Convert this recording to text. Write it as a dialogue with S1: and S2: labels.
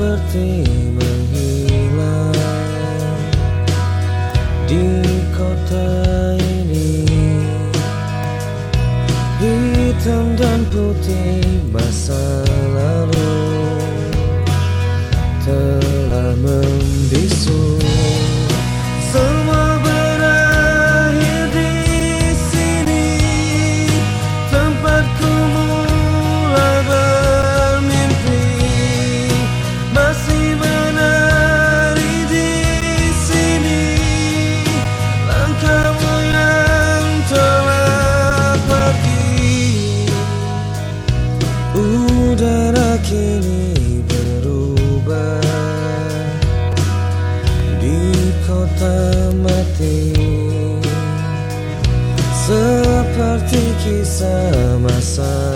S1: seperti menghilang di kota ini. Hitam dan putih. kini berubah di kota mati. Seperti kisah masa